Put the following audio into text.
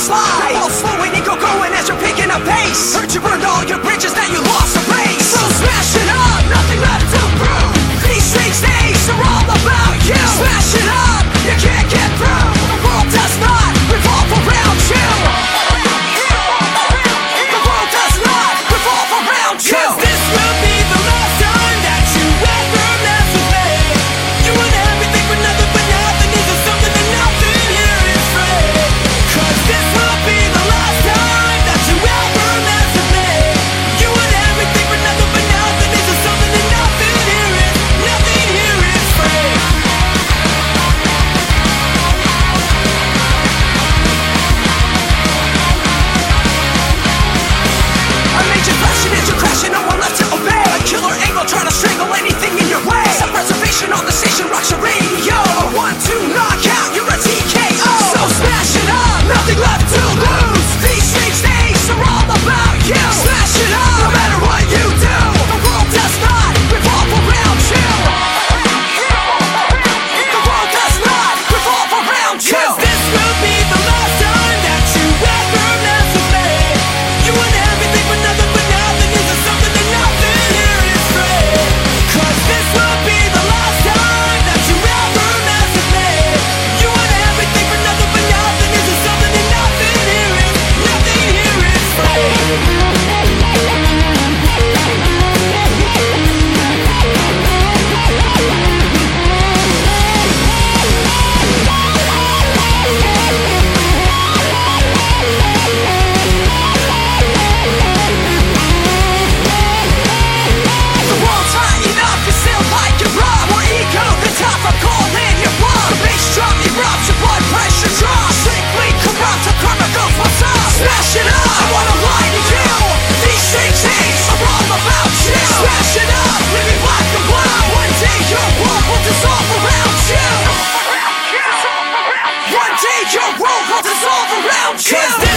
slide. Ball's flowing and you're going as you're picking up pace. Heard you It's all around you.